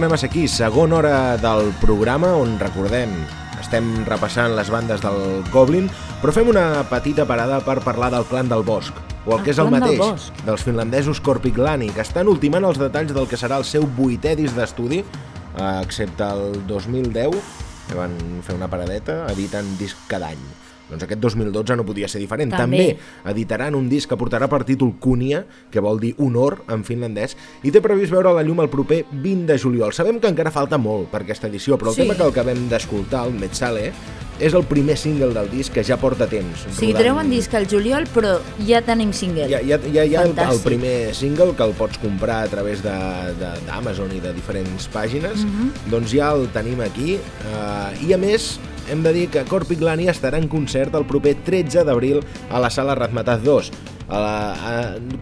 Tornem a ser aquí, segona hora del programa on recordem estem repassant les bandes del Goblin, però fem una petita parada per parlar del Clan del Bosc, o el, El que és el del mateix, Bosc. dels finlandesos Korpiklani, que estan ultimant els detalls del que serà el seu vuitè disc d'estudi, eh, excepte el 2010, que van fer una paradeta, editen disc cada any. Doncs aquest 2012 no podia ser diferent. També. També editaran un disc que portarà per títol Kunia, que vol dir honor en finlandès, i té previst veure la llum el proper 20 de juliol. Sabem que encara falta molt per aquesta edició, però el Sí. tema que acabem d'escoltar, el Metzale, és el primer single del disc que ja porta temps. O sigui, treuen disc al juliol, però ja tenim single. Ja, ja, ja hi ha el, el primer single que el pots comprar a través de- de- d'Amazon i de diferents pàgines, Mhm. doncs ja el tenim aquí. Uh, I a més, hem de dir que Corpiglani estarà en concert el proper 13 d'abril a la sala Razmataz 2. A la, a,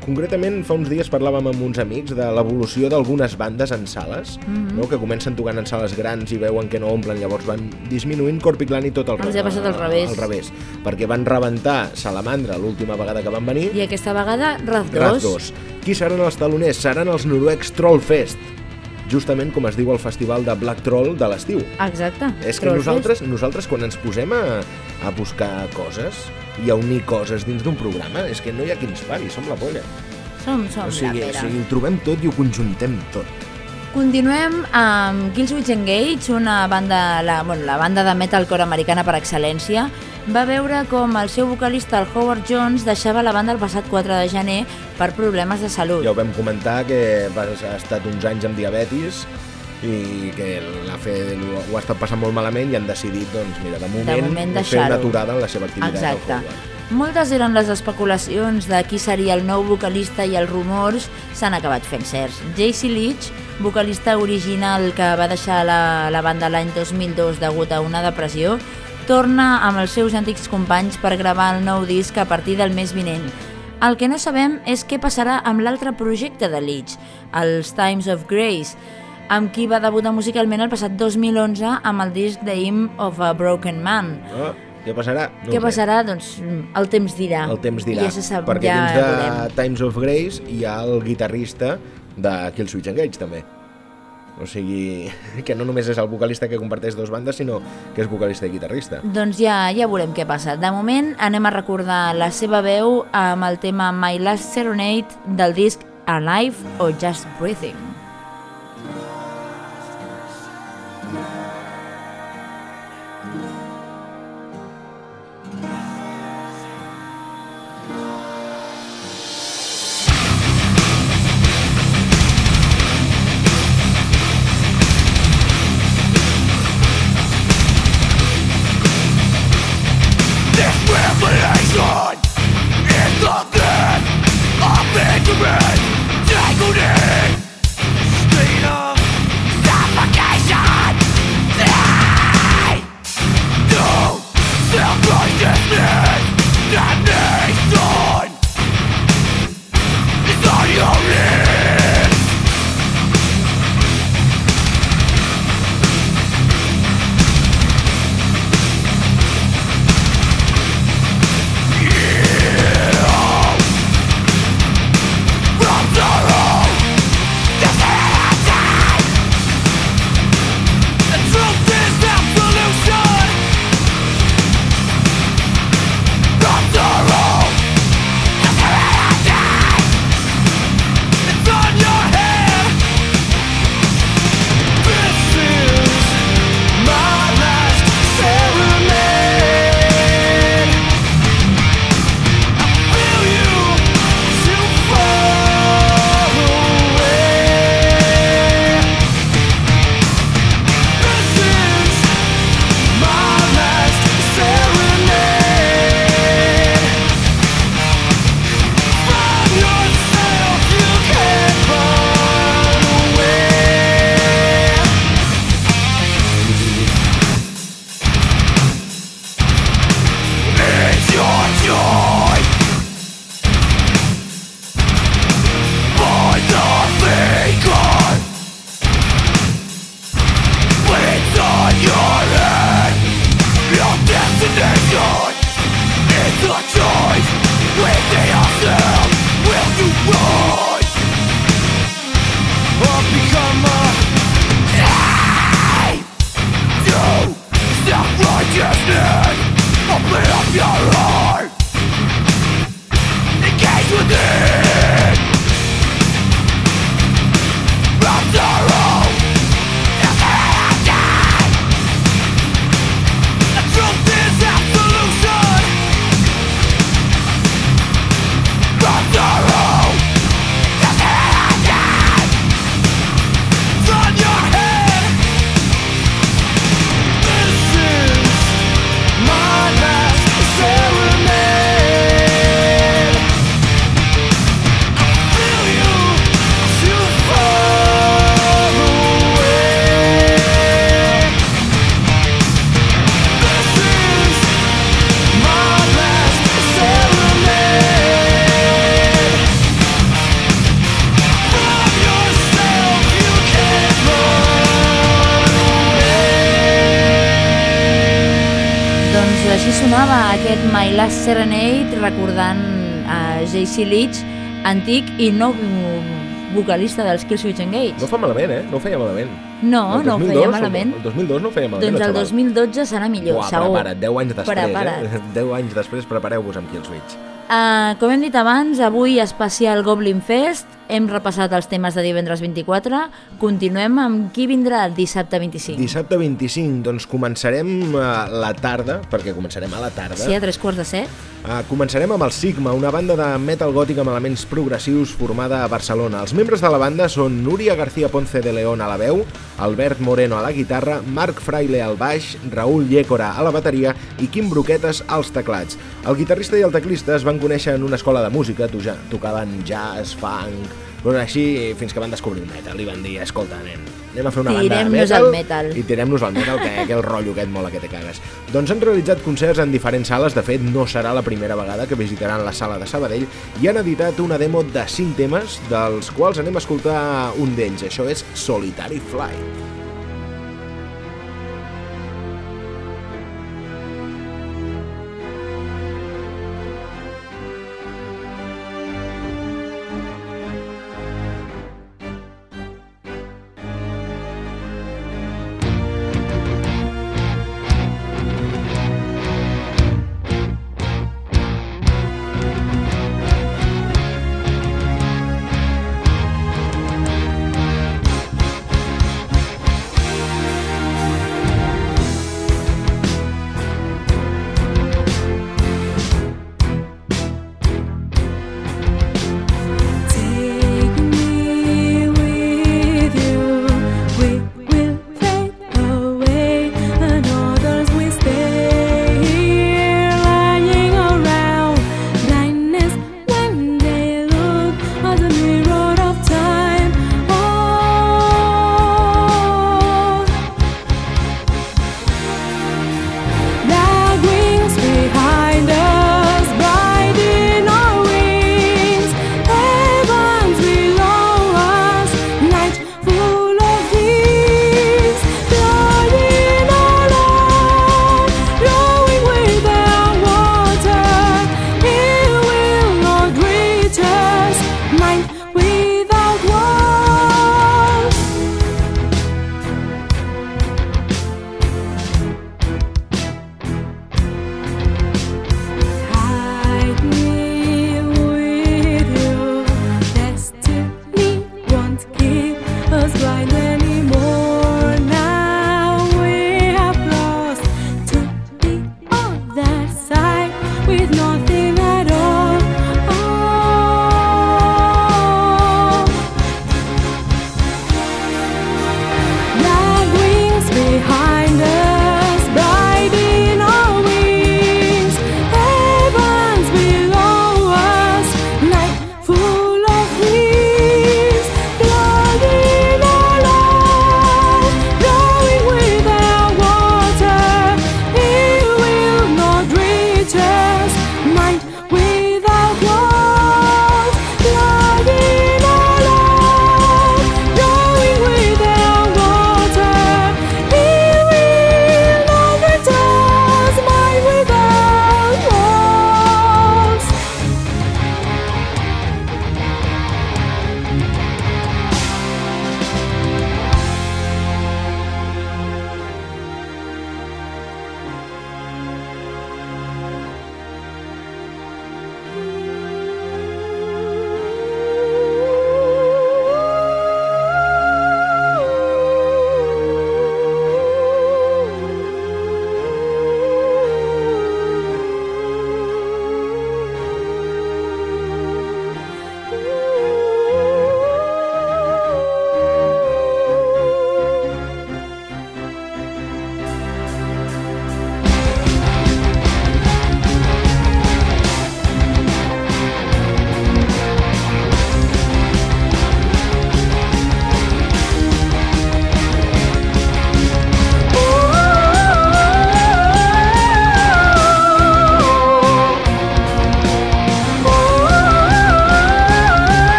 concretament, fa uns dies parlàvem amb uns amics de l'evolució d'algunes bandes en sales, Mhm. no? que comencen tocant en sales grans i veuen que no omplen, llavors van disminuint Corpiglani tot el ha passat al revés. Al revés, perquè van rebentar Salamandra l'última vegada que van venir, I aquesta vegada, Raz 2. Raz 2. Qui seran els taloners? Seran els noruecs Trollfest, justament com es diu el festival de Black Troll de l'estiu. Exacte. És que nosaltres, nosaltres quan ens posem a, a buscar coses i a unir coses dins d'un programa, és que no hi ha qui ens pari, som la polla. Som, som O sigui, la o pera. sigui, ho trobem tot i ho conjuntem tot. Continuem amb Killswitch Engage, una banda, la, bueno, la banda de metalcore americana per excel·lència. Va veure com el seu vocalista, el Howard Jones, deixava la banda el passat 4 de gener per problemes de salut. Ja ho vam comentar, que va, ha estat uns anys amb diabetis i que l'ha fet, ho ha estat passant molt malament i han decidit, doncs, mira, de moment, moment fer una aturada en la seva activitat. Exacte. Moltes eren les especulacions de qui seria el nou vocalista i els rumors s'han acabat fent certs. JC Leach, vocalista original que va deixar la, la banda l'any 2002 degut a una depressió, torna amb els seus antics companys per gravar el nou disc a partir del mes vinent. El que no sabem és què passarà amb l'altre projecte de Leach, els Times of Grace, amb qui va debutar musicalment el passat 2011 amb el disc The Hymn of a Broken Man. Ah, què passarà? No Què passarà? Doncs el temps dirà. El temps dirà, Ja se sap, perquè ja dins de. Times of Grace hi ha el guitarrista de Killswitch Engage, també. O sigui, que no només és el vocalista que comparteix dos bandes, sinó que és vocalista i guitarrista. Doncs ja, ja veurem què passa. De moment anem a recordar la seva veu amb el tema My Last Serenade del disc Alive o Just Breathing. Serenade recordant a J.C. Leach, antic i no vocalista dels Killswitch Engage. No fa malament, eh? No ho feia malament. No, El no ho 2002, feia malament. El 2002 no ho feia malament, Doncs el xaval. 2012 serà millor, Uah, segur. prepara't, 10 anys després, Prepara't. eh? 10 anys després, prepareu-vos amb Killswitch. Uh, com hem dit abans, avui especial Goblin Fest, hem repassat els temes de divendres 24, continuem amb qui vindrà dissabte 25. Dissabte 25, doncs començarem a la tarda, perquè començarem a la tarda. Sí, a tres quarts de set. Uh, començarem amb el Sigma, una banda de metal gòtic amb elements progressius formada a Barcelona. Els membres de la banda són Núria García Ponce de León a la veu, Albert Moreno a la guitarra, Marc Fraile al baix, Raül Llécora a la bateria i Quim Broquetes als teclats. El guitarrista i el teclista es van conèixer en una escola de música, toja- tocaven jazz, funk, però així fins que van descobrir el metal i van dir, escolta, nen, anem a fer una banda de metal, al metal." i tirem-nos al metal, que, que el rotllo aquest mola que te cagues. Doncs han realitzat concerts en diferents sales, de fet no serà la primera vegada que visitaran la sala de Sabadell i han editat una demo de 5 temes, dels quals anem a escoltar un d'ells, això és Solitary Flight.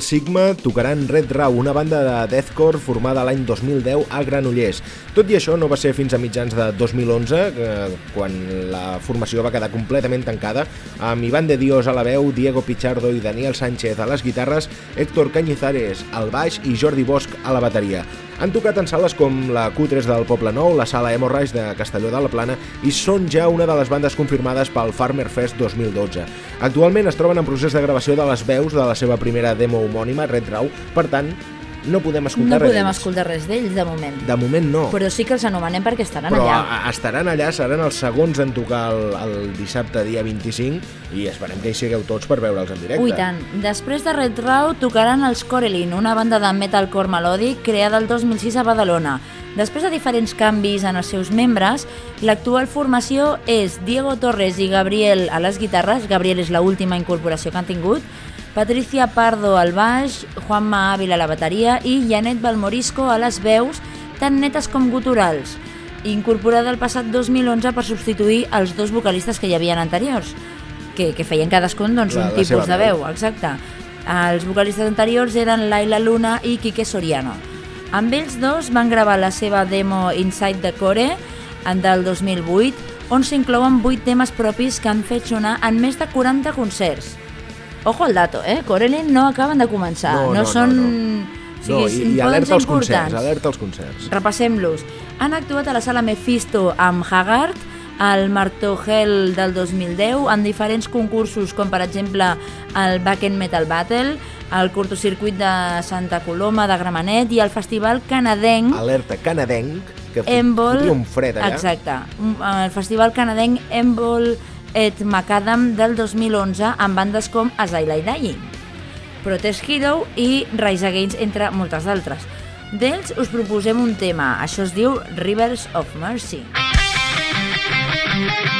Sigma tocaran Red Raw, una banda de deathcore formada l'any 2010 a Granollers. Tot i això no va ser fins a mitjans de 2011, eh, quan la formació va quedar completament tancada, amb Ivan de Dios a la veu, Diego Pichardo i Daniel Sánchez a les guitarres, Héctor Cañizares al baix i Jordi Bosch a la bateria. Han tocat en sales com la Q3 del Poble Nou, la sala Hemorrhage de Castelló de la Plana i són ja una de les bandes confirmades pel Farmer Fest 2012. Actualment es troben en procés de gravació de les veus de la seva primera demo homònima, Red Raw, per tant, no podem escoltar No res podem escoltar res d'ells, de moment. De moment no. Però sí que els anomenem perquè estaran Però allà. a- estaran allà, seran els segons en tocar el, el dissabte dia 25 i esperem que hi sigueu tots per veure'ls en directe. Ui, tant. Després de Red Raw tocaran els Corelin, una banda de metalcore melòdic creada el 2006 a Badalona. Després de diferents canvis en els seus membres, l'actual formació és Diego Torres i Gabriel a les guitarres, Gabriel és l'última incorporació que han tingut, Patricia Pardo al baix, Juanma Ávila a la bateria i Janet Balmorisco a les veus, tan netes com guturals, incorporada el passat 2011 per substituir els dos vocalistes que hi havien anteriors, que, que feien cadascun doncs, La- un la tipus de veu. exacte. Els vocalistes anteriors eren Laila Luna i Quique Soriano. Amb ells dos van gravar la seva demo Inside the Core del 2008, on s'inclouen 8 temes propis que han fet sonar en més de 40 concerts. Ojo al dato, eh? Corelin no acaben de començar, No, no, no, són... no, no. O sigui, No, i, i alerta als concerts, alerta als concerts. Repassem-los. Han actuat a la sala Mephisto amb Haggard, al Martogel del 2010, en diferents concursos, com per exemple el Backend Metal Battle, el curtocircuit de Santa Coloma de Gramenet i el festival canadenc Alerta canadenc, que Embol... fotria un fred allà. Exacte. El festival canadenc Embol et Macadam del 2011 amb bandes com Azalea Dying, Protest Hero i Rise Against, entre moltes d'altres. D'ells us proposem un tema, això es diu Rivers of Mercy. Rivers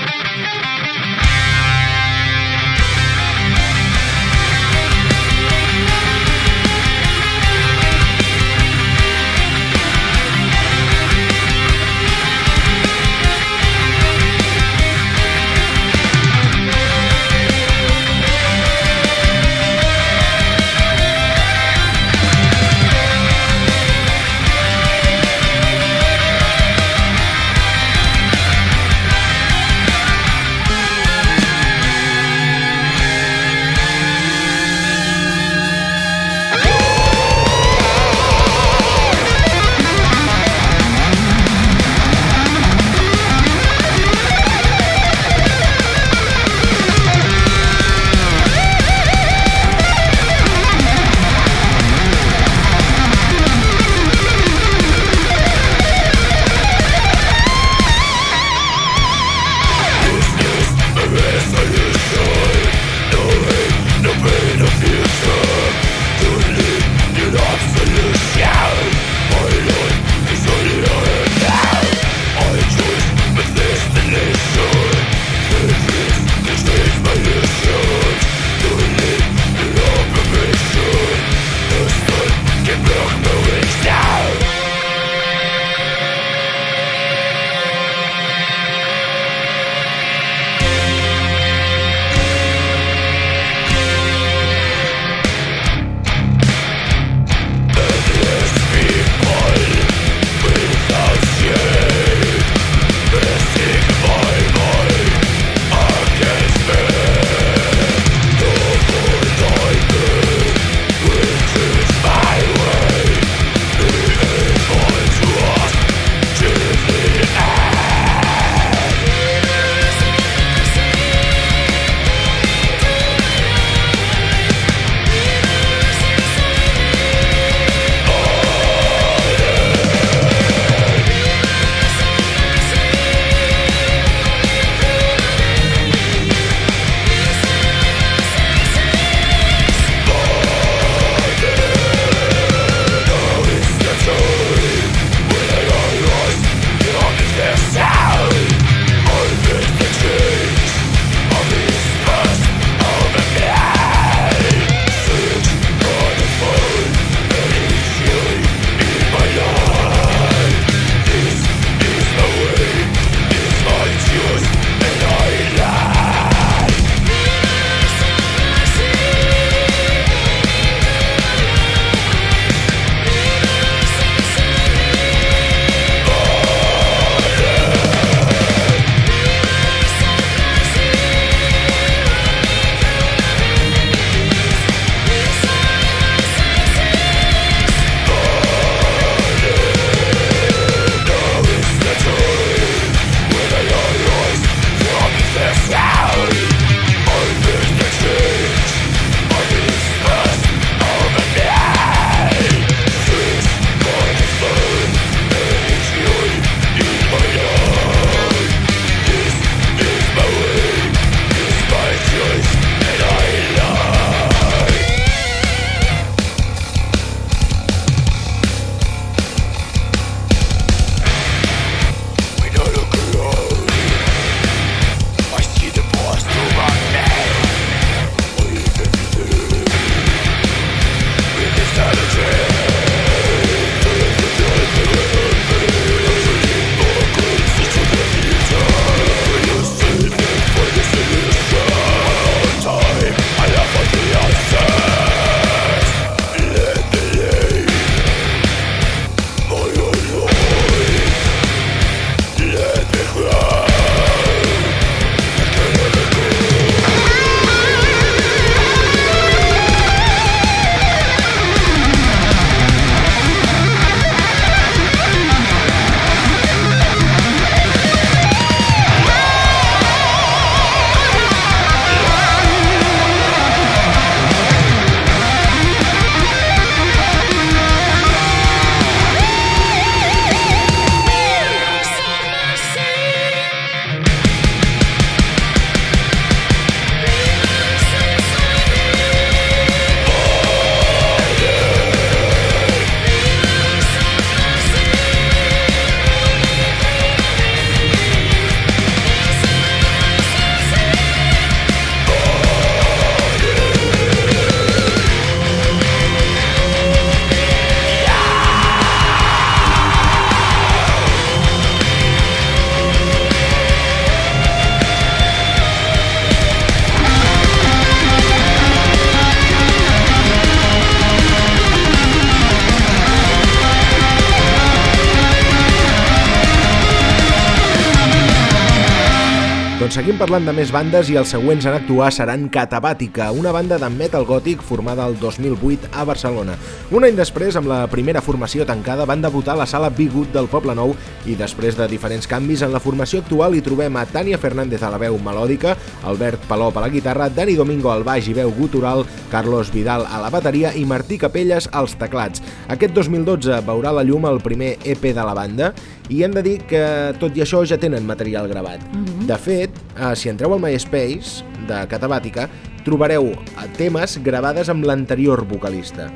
parlant de més bandes i els següents en actuar seran Catabàtica, una banda de metal gòtic formada el 2008 a Barcelona. Un any després, amb la primera formació tancada, van debutar a la sala Bigut del Poble Nou i després de diferents canvis en la formació actual hi trobem a Tània Fernández a la veu melòdica, Albert Palop a la guitarra, Dani Domingo al baix i veu gutural, Carlos Vidal a la bateria i Martí Capelles als teclats. Aquest 2012 veurà la llum el primer EP de la banda i hem de dir que tot i això ja tenen material gravat. Mm -hmm. De fet, eh, si entreu al MySpace de Catabàtica, trobareu eh, temes gravades amb l'anterior vocalista.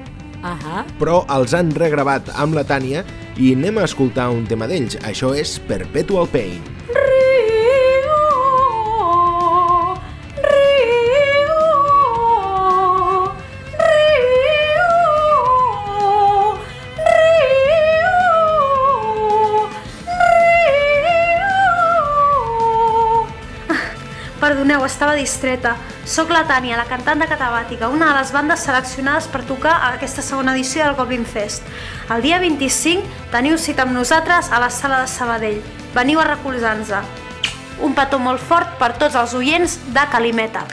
Ahà. Però els han regravat amb la Tània i anem a escoltar un tema d'ells. Això és Perpetual Pain. Distreta. Soc la Tània, la cantant de Catabàtica, una de les bandes seleccionades per tocar a aquesta segona edició del Goblin Fest. El dia 25 teniu cita amb nosaltres a la sala de Sabadell. Veniu a recolzar-nos. Un petó molt fort per tots els oients de Calimeta.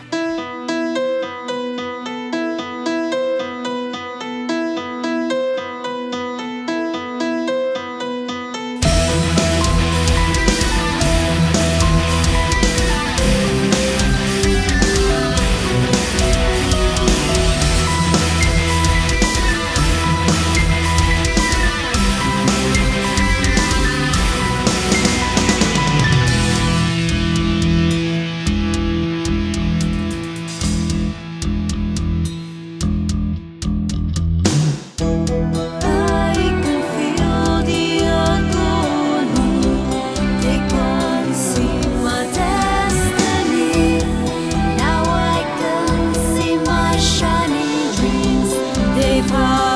time.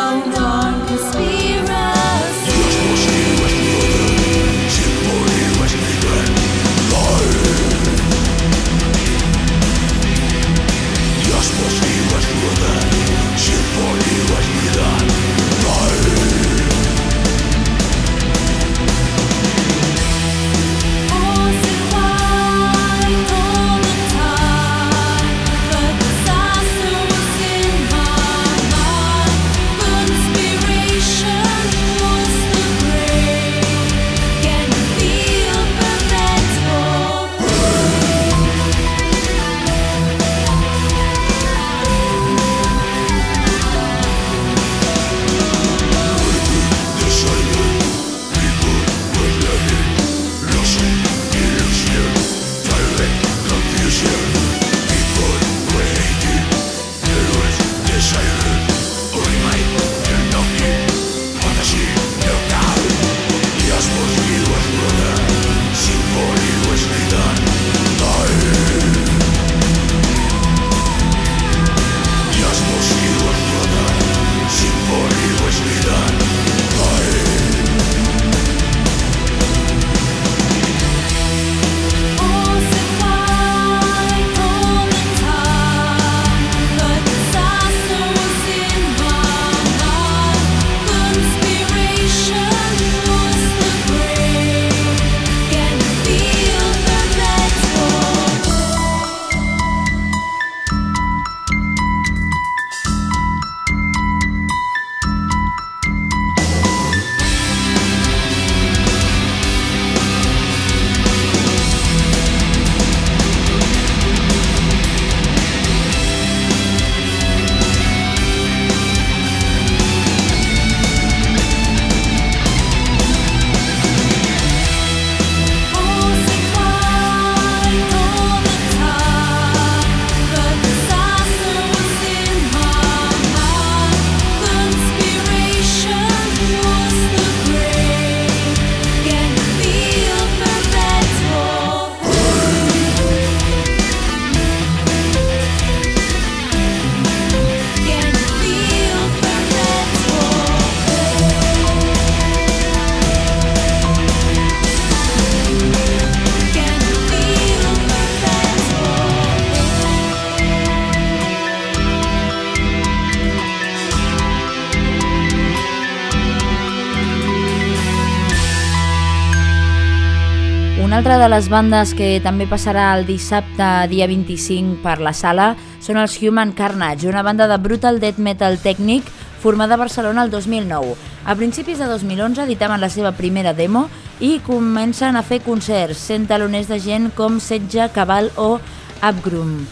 De les bandes que també passarà el dissabte dia 25 per la sala són els Human Carnage, una banda de brutal death metal tècnic formada a Barcelona el 2009. A principis de 2011 editaven la seva primera demo i comencen a fer concerts, sent taloners de gent com Setge, Cabal o Abgrum.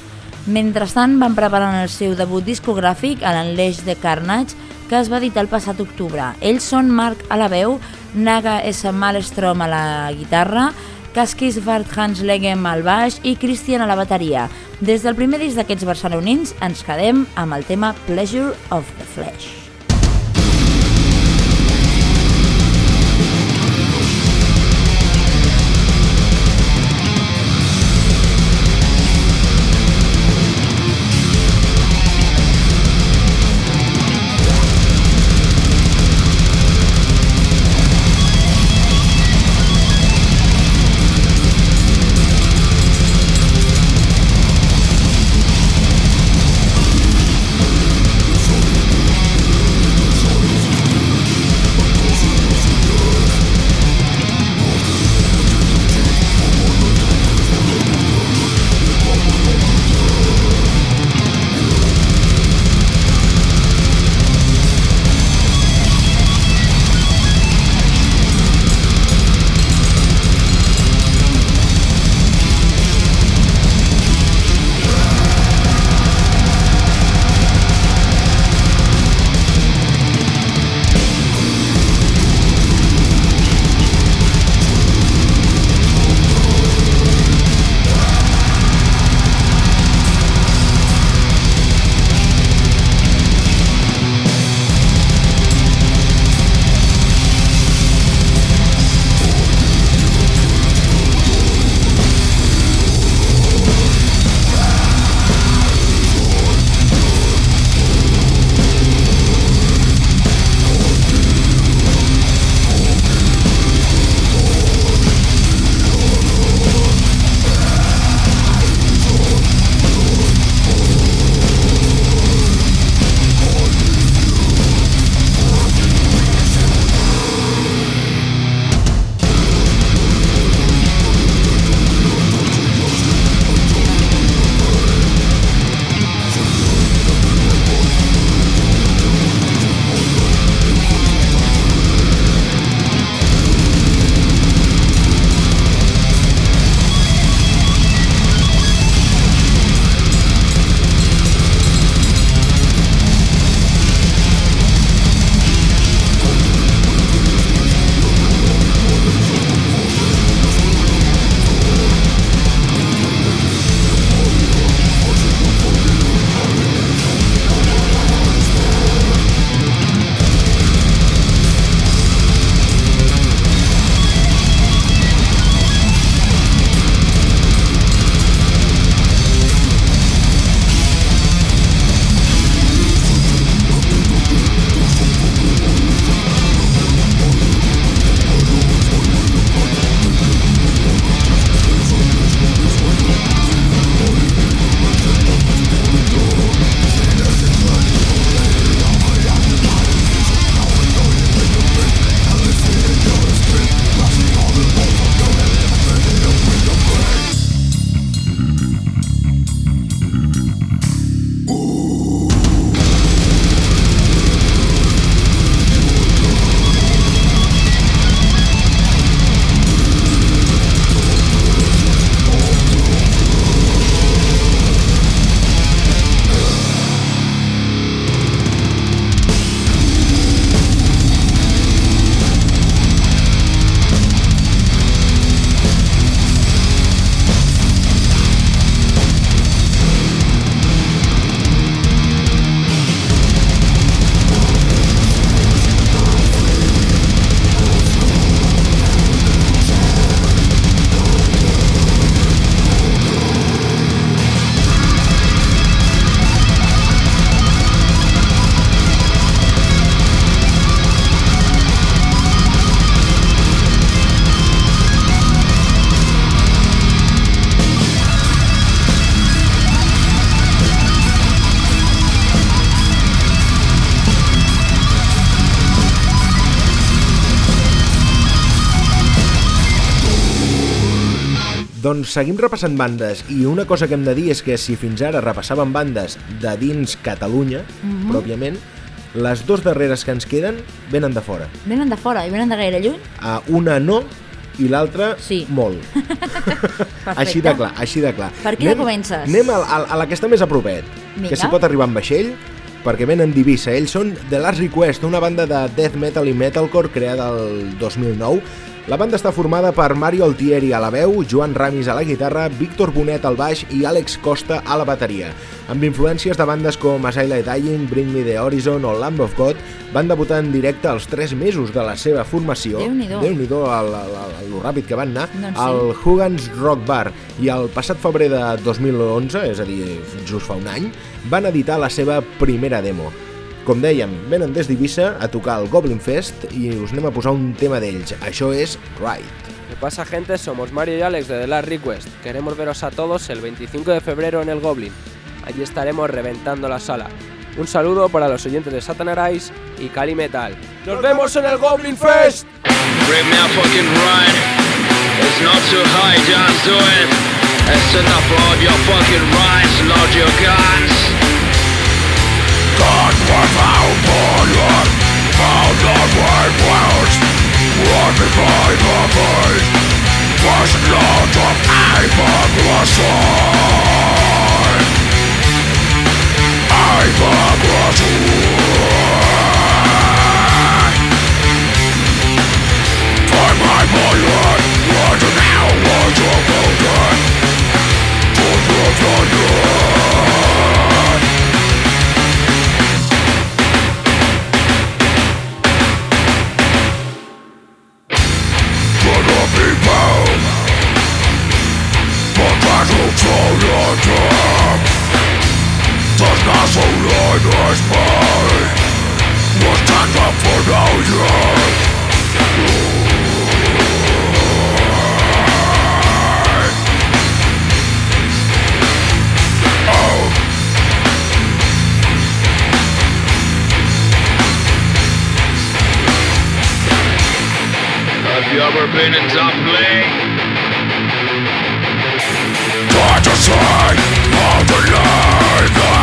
Mentrestant van preparant el seu debut discogràfic a l'Enleix de Carnage, que es va editar el passat octubre. Ells són Marc a la veu, Naga S. Malstrom a la guitarra, Kaskis Vart Hans Legem al baix i Christian a la bateria. Des del primer disc d'aquests barcelonins ens quedem amb el tema Pleasure of the Flesh. Seguim repassant bandes i una cosa que hem de dir és que si fins ara repassàvem bandes de dins Catalunya, Mhm. pròpiament, les dues darreres que ens queden venen de fora. Venen de fora i venen de gaire lluny? Uh, una no i l'altra Sí. molt. Així de clar, així de clar. Per quina comences? Anem a, a, a la que està més a propet, Vinga. que s'hi pot arribar amb vaixell, perquè venen d'Ibissa. Ells són The Last Request, una banda de death metal i metalcore creada el 2009. La banda està formada per Mario Altieri a la veu, Joan Ramis a la guitarra, Víctor Bonet al baix i Àlex Costa a la bateria. Amb influències de bandes com Asylum Dying, Bring Me The Horizon o Lamb of God, van debutar en directe als 3 mesos de la seva formació. Déu-n'hi-do. Déu-n'hi-do el, el, el, el ràpid que van anar. Doncs sí. al Hugans Rock Bar i el passat febrer de 2011, és a dir, just fa un any, van editar la seva primera demo. Com dèiem, venen des d'Ibissa a tocar el Goblin Fest i us anem a posar un tema d'ells. Això és Ride. ¿Qué pasa gente? Somos Mario y Alex de The Last Request. Queremos veros a todos el 25 de febrero en el Goblin. Allí estaremos reventando la sala. Un saludo para los oyentes de Satan Arise y Cali Metal. ¡Nos vemos en el Goblin Fest! Bring me a fucking ride. It's not too high, just do it. It's enough of your fucking rides. Load your guns. Gone without violence Found the way west Walking by the face Flashing out of Ivan Ivan Time my bullet What now was a bullet To the thunder you ever been in Dublin? Try to see all the light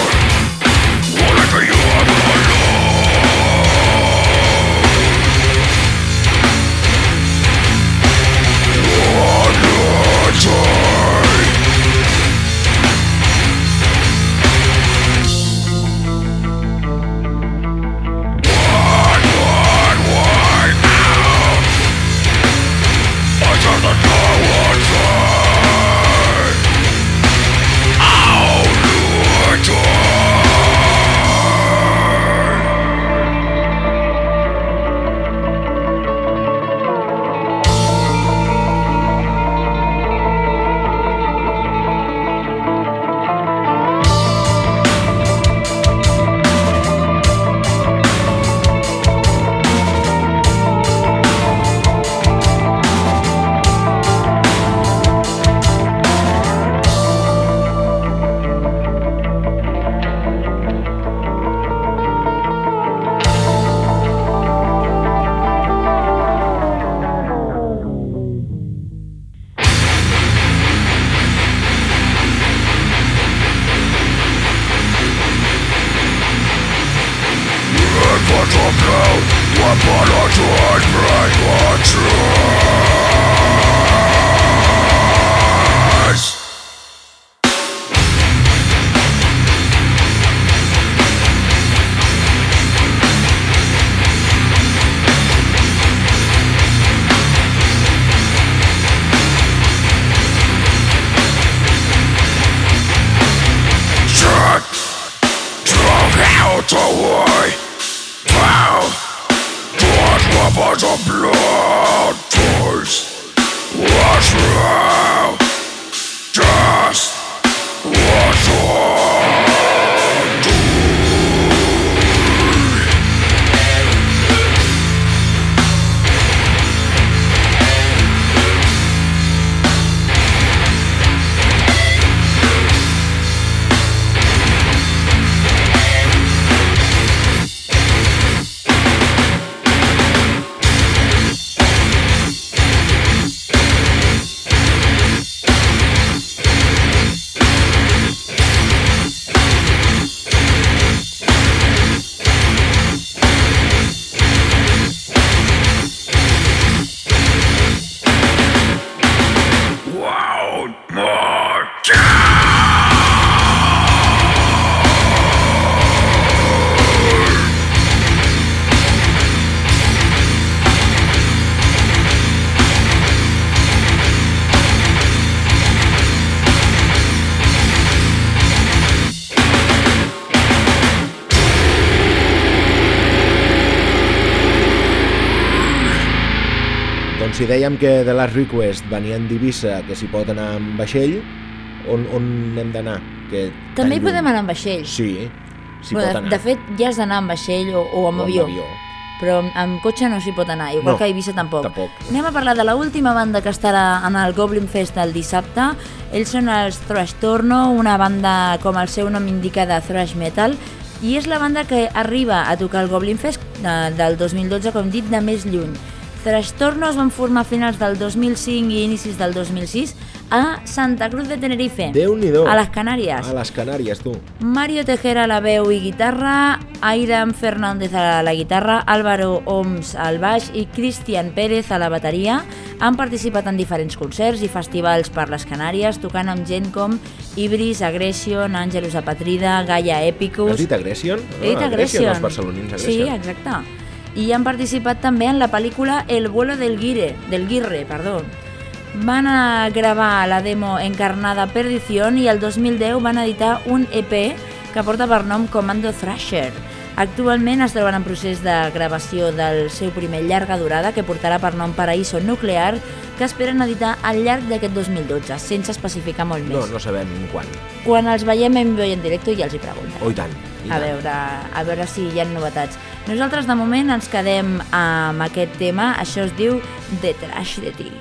dèiem que de Last Request venien d'Ibissa, que s'hi pot anar amb vaixell, on, on hem d'anar? Que També hi podem anar amb vaixell. Sí, s'hi pot de, anar. de fet, ja has d'anar amb vaixell o, o amb O avió. Però amb, amb cotxe no s'hi pot anar, igual No, que a Eivissa tampoc. tampoc. Anem a parlar de la última banda que estarà en el Goblin Fest el dissabte. Ells són els Thrash Torno, una banda, com el seu nom indica, de thrash metal, i és la banda que arriba a tocar el Goblin Fest eh, del 2012, com dit, de més lluny. Thrash Torno es van formar a finals del 2005 i inicis del 2006 a Santa Cruz de Tenerife, Déu-n'hi-do. a les Canàries. A les Canàries, tu. Mario Tejera a la veu i guitarra, Airam Fernández a la guitarra, Álvaro Oms al baix i Cristian Pérez a la bateria han participat en diferents concerts i festivals per les Canàries, tocant amb gent com Ibris, Aggression, Angelus Apatrida, Gaia Epicus... Has dit Aggression? He dit Ah, Aggression. els barcelonins Sí, Aggression. exacte. I han participat també en la pel·lícula El vuelo del Guire, del Guirre, perdó. Van a gravar la demo Encarnada Perdición i el 2010 van editar un EP que porta per nom Comando Thrasher. Actualment es troben en procés de gravació del seu primer llarga durada que portarà per nom Paraíso Nuclear que esperen editar al llarg d'aquest 2012, sense especificar molt més. No, no sabem quan. Quan els veiem en viu i en directe ja els hi pregunten Oh, i tant. A veure, a veure si hi ha novetats. Nosaltres de moment ens quedem amb aquest tema, això es diu Detrás de ti.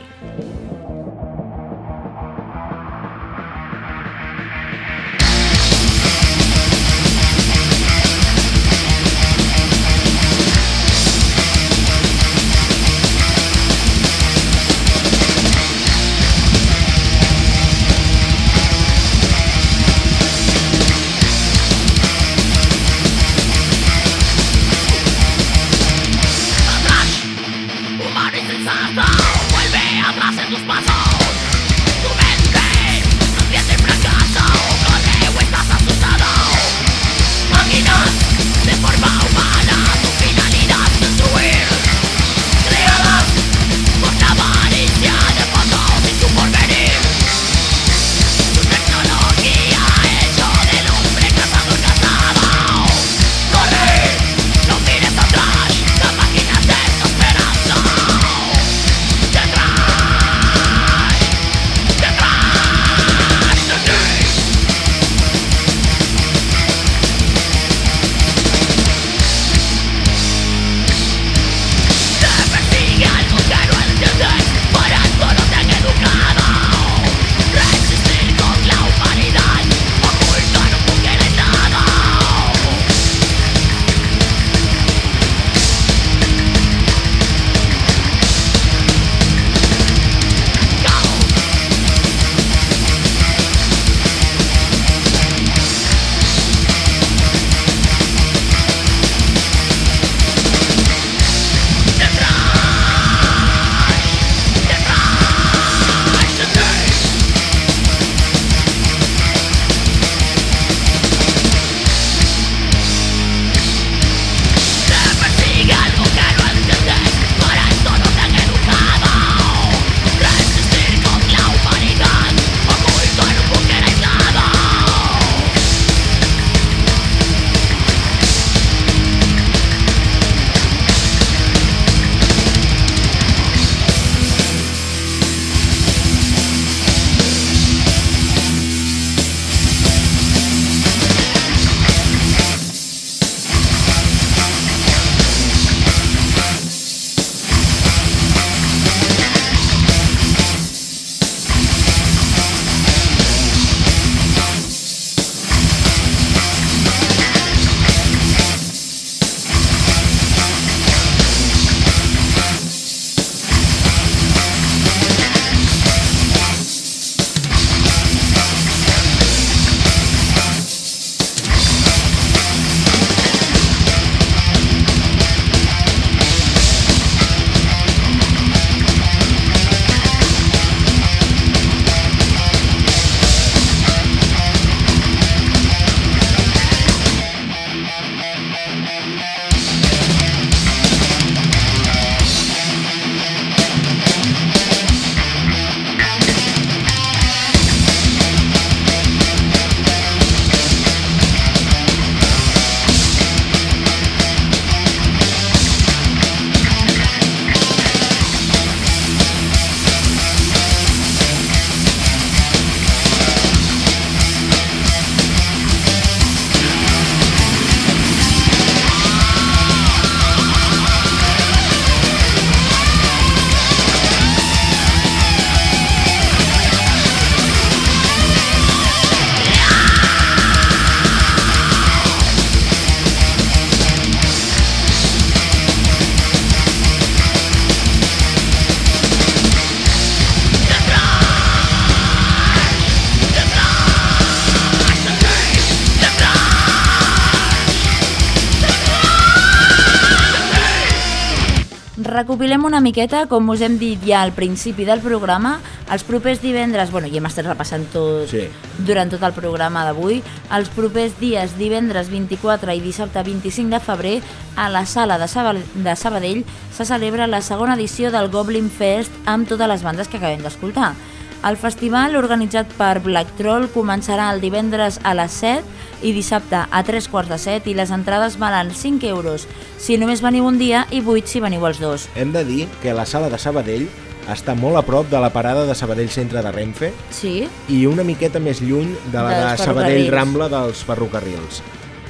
Recopilem una miqueta, com us hem dit ja al principi del programa, els propers divendres, bueno, ja hem estat repassant tot Sí. durant tot el programa d'avui, els propers dies, divendres 24 i dissabte 25 de febrer, a la sala de, Saba de Sabadell se celebra la segona edició del Goblin Fest amb totes les bandes que acabem d'escoltar. El festival, organitzat per Black Troll, començarà el divendres a les 7 i dissabte a 3 quarts de 7 i les entrades valen 5 euros si només veniu un dia i 8 si veniu els dos. Hem de dir que la sala de Sabadell està molt a prop de la parada de Sabadell Centre de Renfe Sí? i una miqueta més lluny de la de Dels Sabadell. Rambla dels ferrocarrils.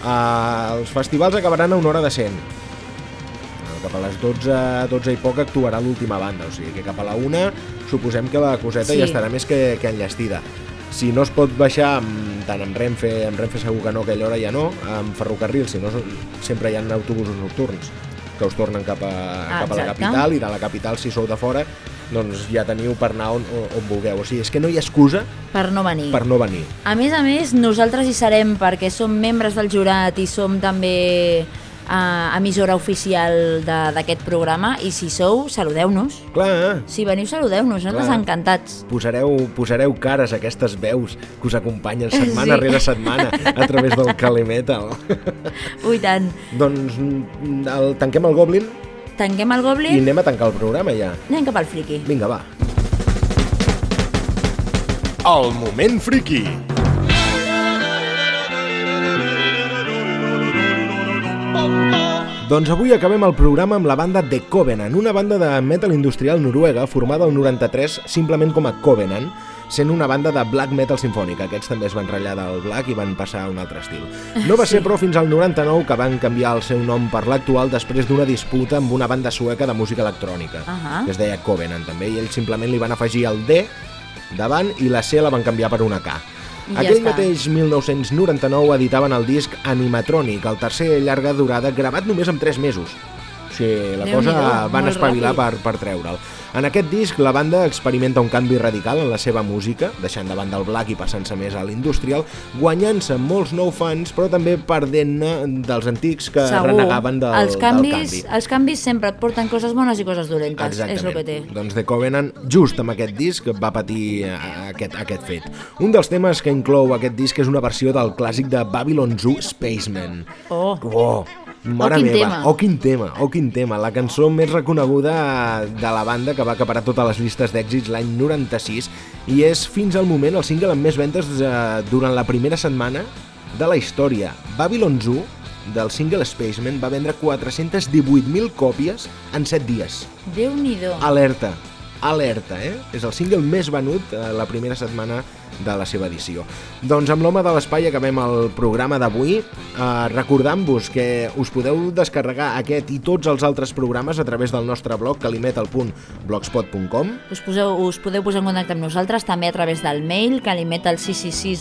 Uh, els festivals acabaran a una hora de 100. Cap a les 12, 12 i poc actuarà l'última banda, o sigui que cap a la una suposem que la coseta Sí. ja estarà més que, que enllestida. Si no es pot baixar amb, tant amb Renfe, amb Renfe segur que no, aquella hora ja no, amb ferrocarril, si no sempre hi ha autobusos nocturns que us tornen cap a, Ah, cap a la capital i de la capital si sou de fora doncs ja teniu per anar on, on vulgueu. O sigui, és que no hi ha excusa Per no venir. per no venir. A més a més, nosaltres hi serem perquè som membres del jurat i som també eh, emissora oficial de- d'aquest programa i si sou, saludeu-nos. Clar, Si veniu, saludeu-nos, nosaltres Clar. encantats. posareu, posareu cares a aquestes veus que us acompanyen setmana Sí. rere setmana a través del Calimetal. Ui, tant. doncs mm, el, tanquem el Goblin Tanquem el Goblin i anem a tancar el programa ja. anem cap al friki. Vinga, va. El moment friki. Doncs avui acabem el programa amb la banda The Covenant, una banda de metal industrial noruega formada el 93 simplement com a Covenant, sent una banda de black metal sinfònica. Aquests també es van ratllar del black i van passar a un altre estil. No va ser, però, fins al 99 que van canviar el seu nom per l'actual després d'una disputa amb una banda sueca de música electrònica, Ahà. que es deia Covenant també, i ells simplement li van afegir el D davant i la C la van canviar per una K. I ja Aquell està. mateix 1999 editaven el disc Animatronic, el tercer llarga durada, gravat només en 3 mesos. O sigui, la Déu-n'hi-do, cosa van espavilar per, per treure'l. En aquest disc, la banda experimenta un canvi radical en la seva música, deixant de banda el black i passant-se més a l'industrial, guanyant-se molts nous fans, però també perdent-ne dels antics que renegaven del, els canvis, del canvi. Els canvis sempre et porten coses bones i coses dolentes, és el que té. Doncs The Covenant, just amb aquest disc, va patir eh, aquest, aquest fet. Un dels temes que inclou aquest disc és una versió del clàssic de Babylon Zoo Spaceman. Oh, Oh, mare Oh, quin meva, tema. oh quin tema, oh quin tema, la cançó més reconeguda de la banda que va acaparar totes les llistes d'èxits l'any 96 i és fins al moment el single amb més ventes eh, durant la primera setmana de la història. Babylon Zoo del single Spaceman va vendre 418.000 còpies en 7 dies. Déu-n'hi-do. Alerta, alerta, eh? És el single més venut eh, la primera setmana de la seva edició. Doncs amb l'Home de l'Espai acabem el programa d'avui, eh, recordant-vos que us podeu descarregar aquest i tots els altres programes a través del nostre blog calimetal.blogspot.com Us, poseu, us podeu posar en contacte amb nosaltres també a través del mail calimetal666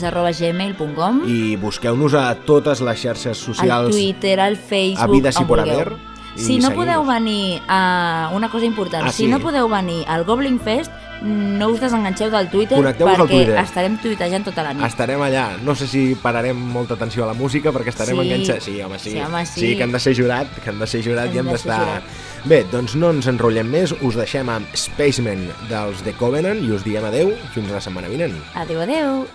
i busqueu-nos a totes les xarxes al socials Twitter, al Facebook, habides i on por vulgueu. Si no podeu venir a una cosa important, Ah, si sí? no podeu venir al Goblin Fest, no us desenganxeu del Twitter perquè Twitter. estarem tuitejant tota la nit. Estarem allà. No sé si pararem molta atenció a la música perquè estarem Sí. enganxats. Sí, home, sí. Sí, home, sí. sí, que han de ser jurat, que han de ser jurat Hem i hem de d'estar... jurat. Bé, doncs no ens enrotllem més, us deixem amb Spaceman dels The Covenant i us diem adeu fins la setmana vinent. Adéu, adéu.